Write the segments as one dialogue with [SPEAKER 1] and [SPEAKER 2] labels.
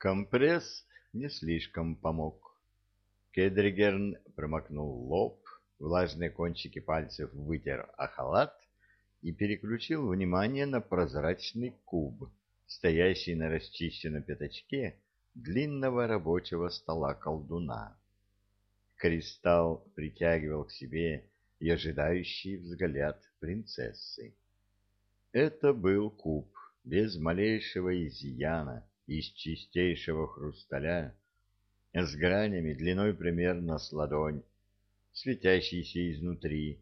[SPEAKER 1] Компресс не слишком помог. Кедригерн промокнул лоб, влажные кончики пальцев вытер о халат и переключил внимание на прозрачный куб, стоящий на расчищенном пятачке длинного рабочего стола колдуна. Кристалл притягивал к себе и ожидающий взгляд принцессы. Это был куб без малейшего изъяна, из чистейшего хрусталя, с гранями длиной примерно с ладонь, светящийся изнутри.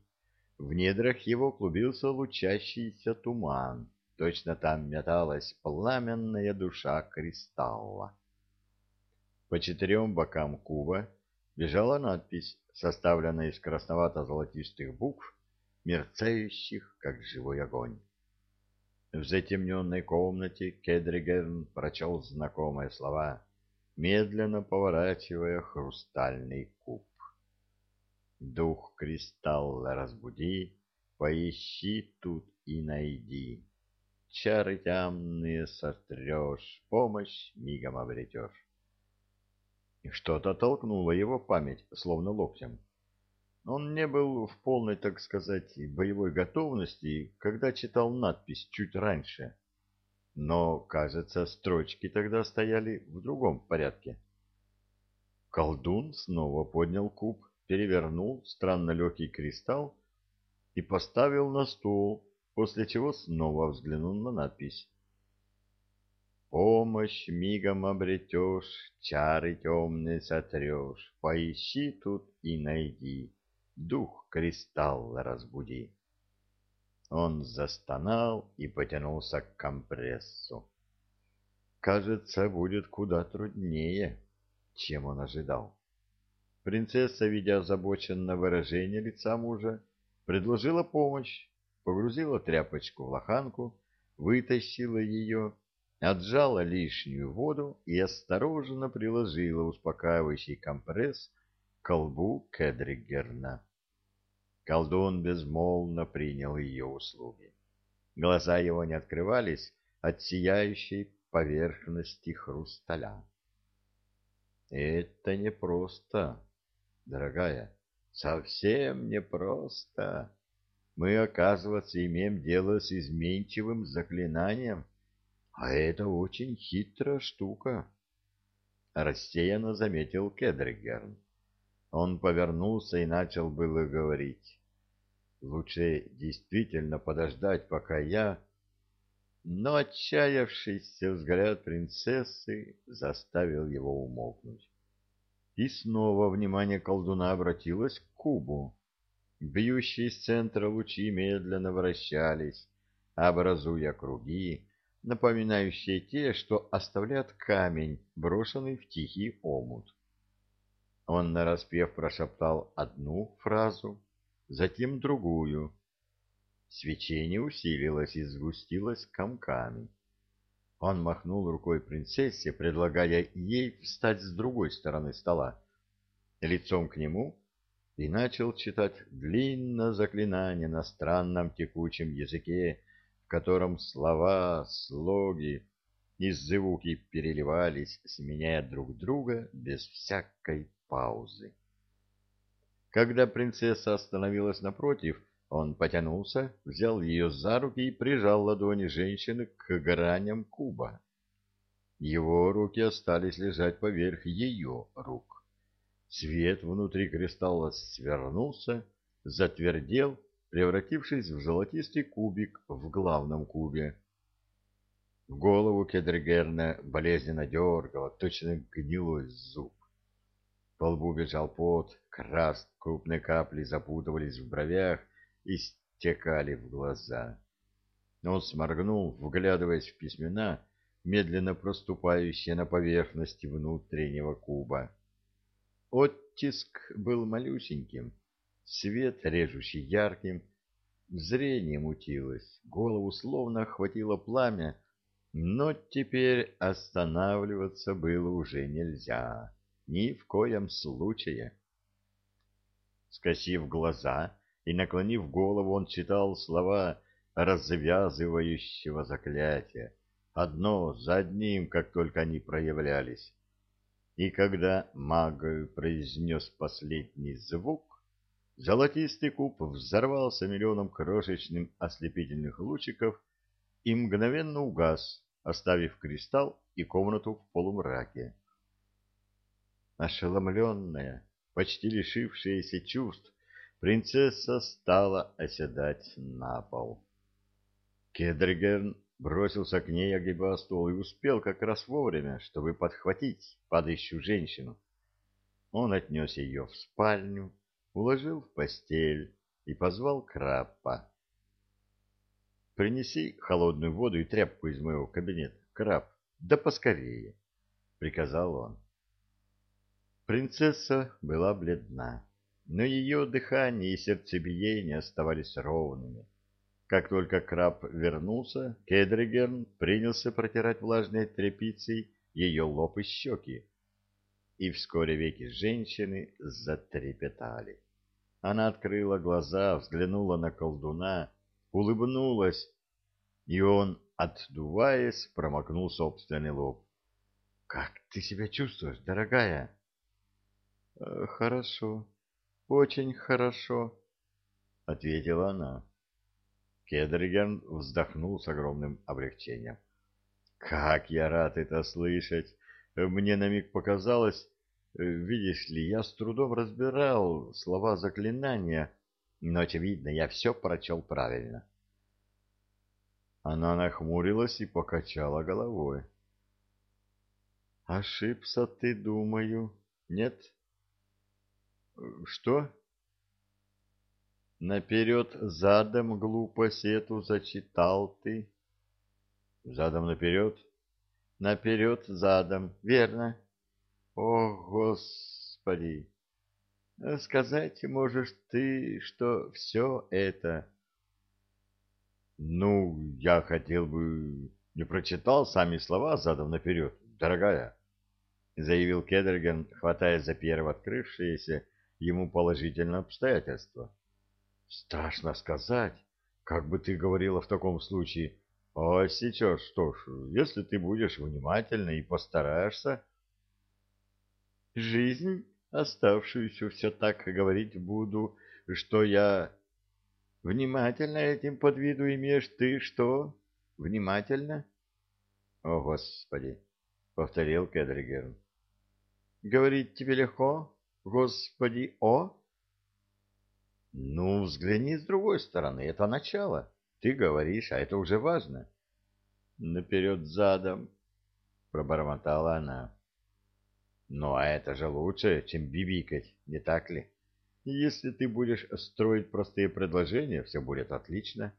[SPEAKER 1] В недрах его клубился лучащийся туман, точно там металась пламенная душа кристалла. По четырем бокам куба бежала надпись, составленная из красновато-золотистых букв, мерцающих, как живой огонь. В затемненной комнате Кедригерн прочел знакомые слова, медленно поворачивая хрустальный куб. Дух кристалла разбуди, поищи тут и найди. Чары темные сотрешь, помощь мигом обретешь. Что-то толкнуло его память, словно локтем. Он не был в полной, так сказать, боевой готовности, когда читал надпись чуть раньше. Но, кажется, строчки тогда стояли в другом порядке. Колдун снова поднял куб, перевернул странно легкий кристалл и поставил на стол, после чего снова взглянул на надпись. «Помощь мигом обретешь, чары темные сотрешь, поищи тут и найди» дух кристалла разбуди. Он застонал и потянулся к компрессу. Кажется, будет куда труднее, чем он ожидал. Принцесса, видя озабоченное выражение лица мужа, предложила помощь, погрузила тряпочку в лоханку, вытащила ее, отжала лишнюю воду и осторожно приложила успокаивающий компресс к колбу Кедригерна. Колдун безмолвно принял ее услуги. Глаза его не открывались от сияющей поверхности хрусталя. «Это непросто, дорогая, совсем непросто. Мы, оказывается, имеем дело с изменчивым заклинанием, а это очень хитрая штука», — рассеянно заметил Кедригерн. Он повернулся и начал было говорить. Лучше действительно подождать, пока я... Но отчаявшийся взгляд принцессы заставил его умолкнуть. И снова внимание колдуна обратилось к кубу. Бьющие из центра лучи медленно вращались, образуя круги, напоминающие те, что оставляет камень, брошенный в тихий омут. Он нараспев прошептал одну фразу, затем другую. Свечение усилилось и сгустилось комками. Он махнул рукой принцессе, предлагая ей встать с другой стороны стола, лицом к нему, и начал читать длинное заклинание на странном текучем языке, в котором слова, слоги и звуки переливались, сменяя друг друга без всякой паузы. Когда принцесса остановилась напротив, он потянулся, взял ее за руки и прижал ладони женщины к граням куба. Его руки остались лежать поверх ее рук. Свет внутри кристалла свернулся, затвердел, превратившись в золотистый кубик в главном кубе. В голову Кедригерна болезненно дергало, точно гнилой зуб. По лбу бежал пот, крас, крупные капли запутывались в бровях и стекали в глаза. Он сморгнул, вглядываясь в письмена, медленно проступающие на поверхности внутреннего куба. Оттиск был малюсеньким, свет режущий ярким, зрение мутилось, голову словно охватило пламя, но теперь останавливаться было уже нельзя. Ни в коем случае. Скосив глаза и наклонив голову, он читал слова развязывающего заклятия, одно за одним, как только они проявлялись. И когда маг произнес последний звук, золотистый куб взорвался миллионом крошечным ослепительных лучиков и мгновенно угас, оставив кристалл и комнату в полумраке. Ошеломленная, почти лишившаяся чувств, принцесса стала оседать на пол. Кедригерн бросился к ней, огибая стол, и успел как раз вовремя, чтобы подхватить падающую женщину. Он отнес ее в спальню, уложил в постель и позвал Краппа. «Принеси холодную воду и тряпку из моего кабинета, Краб, да поскорее», — приказал он. Принцесса была бледна, но ее дыхание и сердцебиение оставались ровными. Как только краб вернулся, Кедригерн принялся протирать влажной тряпицей ее лоб и щеки. И вскоре веки женщины затрепетали. Она открыла глаза, взглянула на колдуна, улыбнулась, и он, отдуваясь, промокнул собственный лоб. — Как ты себя чувствуешь, дорогая? «Э, — Хорошо, очень хорошо, — ответила она. Кедриген вздохнул с огромным облегчением. «Как я рад это слышать! Мне на миг показалось, видишь ли, я с трудом разбирал слова заклинания, но, очевидно, я все прочел правильно». Она нахмурилась и покачала головой. «Ошибся ты, думаю, нет?» «Что?» Наперед задом глупость эту зачитал ты. Задом наперед? Наперед задом, верно? О, Господи! Сказать можешь ты, что все это... Ну, я хотел бы... Не прочитал сами слова задом наперед, дорогая, — заявил Кедерген, хватая за первое открывшееся ему положительное обстоятельство. Страшно сказать, как бы ты говорила в таком случае. А сейчас что ж, если ты будешь внимательна и постараешься... Жизнь, оставшуюся все так говорить буду, что я... Внимательно этим под виду имеешь ты что? Внимательно? О, Господи! — повторил Кедригерн. Говорить тебе легко? Господи, о! Ну, взгляни с другой стороны, это начало. Ты говоришь, а это уже важно. Наперед задом, пробормотала она. Ну, а это же лучше, чем бибикать, не так ли? Если ты будешь строить простые предложения, все будет отлично.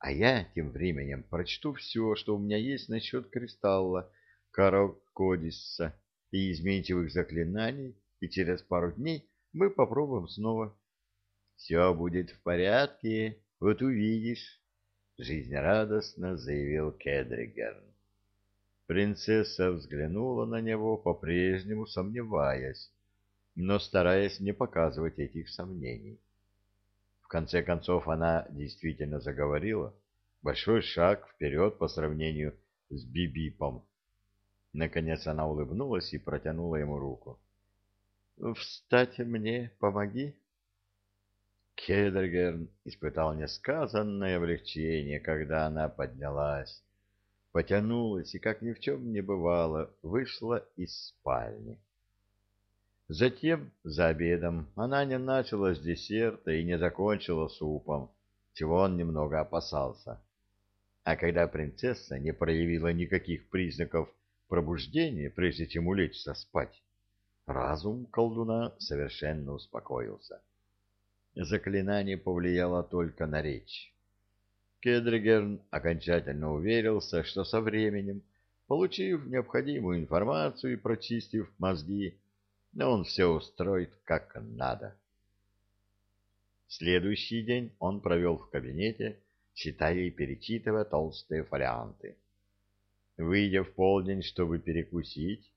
[SPEAKER 1] А я тем временем прочту все, что у меня есть насчет кристалла Карокодисса и изменчивых заклинаний, и через пару дней мы попробуем снова. Все будет в порядке, вот увидишь, — жизнерадостно заявил Кедригерн. Принцесса взглянула на него, по-прежнему сомневаясь, но стараясь не показывать этих сомнений. В конце концов она действительно заговорила, большой шаг вперед по сравнению с Бибипом. Наконец она улыбнулась и протянула ему руку. — Встать мне помоги. Кедергерн испытал несказанное облегчение, когда она поднялась, потянулась и, как ни в чем не бывало, вышла из спальни. Затем, за обедом, она не начала с десерта и не закончила супом, чего он немного опасался. А когда принцесса не проявила никаких признаков пробуждения, прежде чем улечься спать, разум колдуна совершенно успокоился. Заклинание повлияло только на речь. Кедригерн окончательно уверился, что со временем, получив необходимую информацию и прочистив мозги, он все устроит как надо. Следующий день он провел в кабинете, читая и перечитывая толстые фолианты. Выйдя в полдень, чтобы перекусить,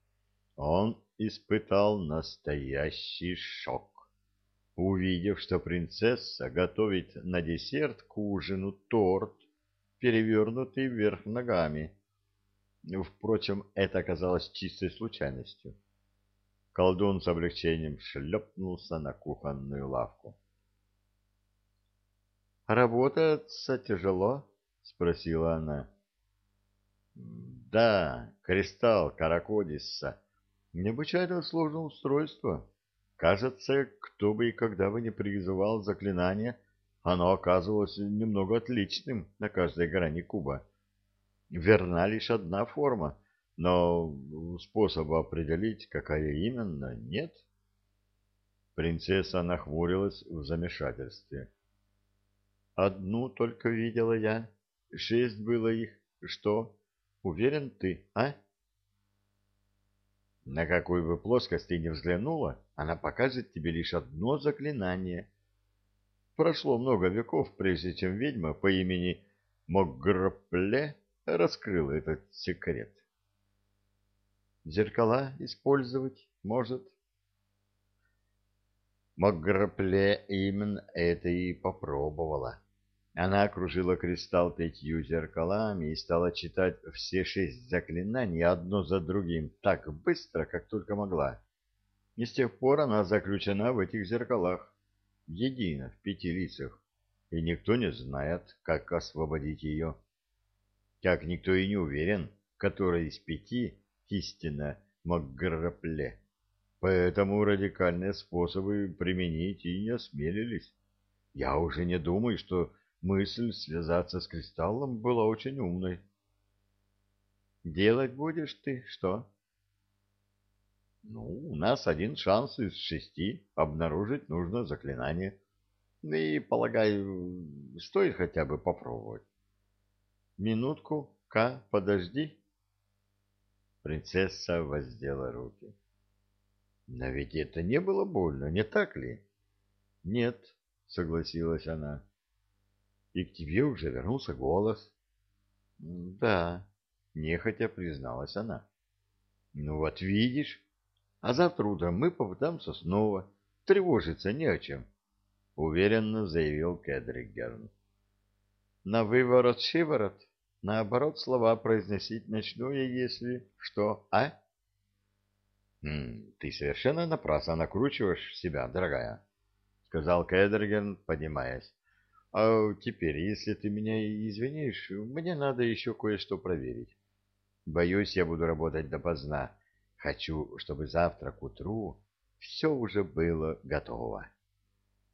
[SPEAKER 1] он испытал настоящий шок увидев, что принцесса готовит на десерт к ужину торт, перевернутый вверх ногами. Впрочем, это оказалось чистой случайностью. Колдун с облегчением шлепнулся на кухонную лавку.
[SPEAKER 2] «Работаться тяжело?» — спросила она.
[SPEAKER 1] «Да, кристалл Каракодиса. Необычайно сложное устройство. Кажется, кто бы и когда бы не призывал заклинание, оно оказывалось немного отличным на каждой грани куба. Верна лишь одна форма, но способа определить, какая именно, нет». Принцесса нахмурилась в замешательстве.
[SPEAKER 2] Одну только видела я. Шесть было их. Что? Уверен ты, а?
[SPEAKER 1] На какую бы плоскость ты ни взглянула, она покажет тебе лишь одно заклинание. Прошло много веков, прежде чем ведьма по имени Моггропле раскрыла этот секрет.
[SPEAKER 2] Зеркала использовать может?
[SPEAKER 1] Моггропле именно это и попробовала. Она окружила кристалл пятью зеркалами и стала читать все шесть заклинаний одно за другим так быстро, как только могла. И с тех пор она заключена в этих зеркалах, едино в пяти лицах, и никто не знает, как освободить ее. Как никто и не уверен, который из пяти истинно Макграпле. Поэтому радикальные способы применить и не осмелились. Я уже не думаю, что Мысль связаться с кристаллом была очень умной.
[SPEAKER 2] «Делать будешь ты что?»
[SPEAKER 1] «Ну, у нас один шанс из шести обнаружить нужное заклинание. И, полагаю, стоит хотя бы попробовать».
[SPEAKER 2] «Минутку, Ка, подожди».
[SPEAKER 1] Принцесса воздела руки. «Но ведь это не было больно, не так ли?»
[SPEAKER 2] «Нет», — согласилась она
[SPEAKER 1] и к тебе уже вернулся голос.
[SPEAKER 2] — Да, — нехотя призналась она.
[SPEAKER 1] — Ну вот видишь, а завтра утром мы попытаемся снова. Тревожиться не о чем, — уверенно заявил Кедригерн.
[SPEAKER 2] — На выворот-шиворот, наоборот, слова произносить начну я, если что, а?
[SPEAKER 1] «Хм, — Ты совершенно напрасно накручиваешь себя, дорогая, — сказал Кедригерн, поднимаясь. А теперь, если ты меня извинишь, мне надо еще кое-что проверить. Боюсь, я буду работать допоздна. Хочу, чтобы завтра к утру все уже было готово.